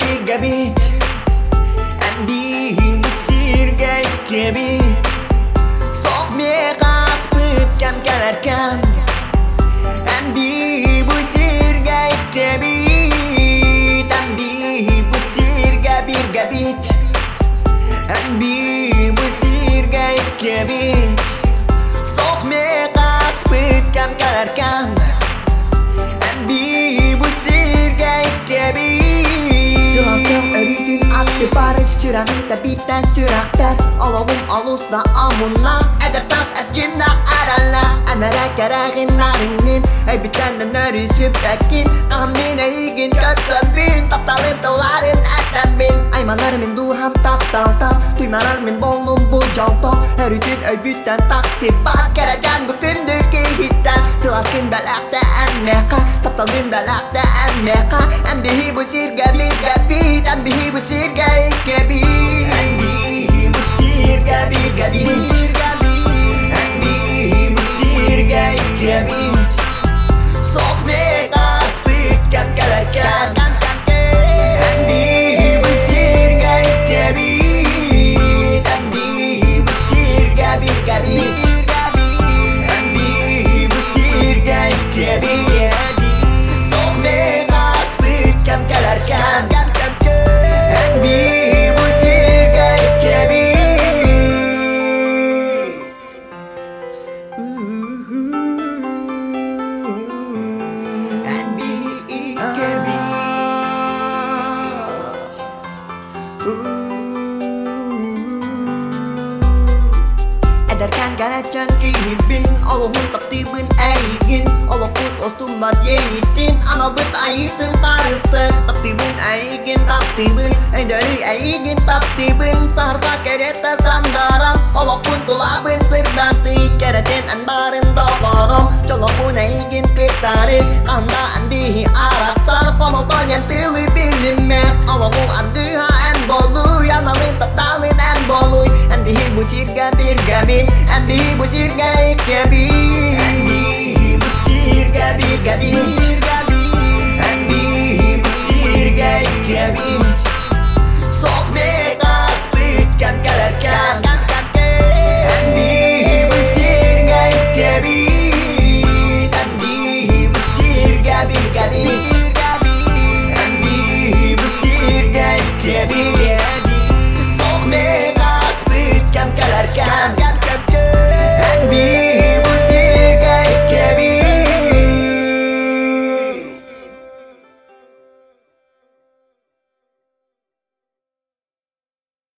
bir gebit En bir mısır gayet gibi Sok me gasp kem gererken En kaspıt kem kelerken En bir bu sirge kebit Sırasım örüdün aklı barış Sürahında biten sürakter Alavum alusla amunla Eder saf etkinna arala Enere kereğin narinin Ey bitenden örüsüp ekin Kahmine igin kötsöbün Taptalın doların etemin Aymanlarımın duham taptal tap Duymalarımın bolum bu jalto Örüdün öybütten taksibat Kereceğim bütün düki طباخين بلغت أنماقة طبطاغين بلغت أنماقة أنبهي بصير جبيد جبيد أنبهي بصير جيد جبيد أنبهي بصير جبيد جبيد أنبهي بصير جيد friend. Be it can be. Ederken gerekçen iyi bin Allah'ın takdimin eğin Allah'ın ostumat yeğitin Anabıt ayıtın tarıstın tak tibin takdimin Ederi eh, tak tibin Sarta kereta sandaran allah Allah'ın tulabın sırdati Kereten enbarın davaram Çolakun eğin kıyafetin tarih Kandaan dihi Arap Sarpa montanyan tili bilime Alamun ardıha en bolu Yanalın tatalın en bolu Endihi bu sirge bir gebi Endihi bu sirge ilk gebi Endihi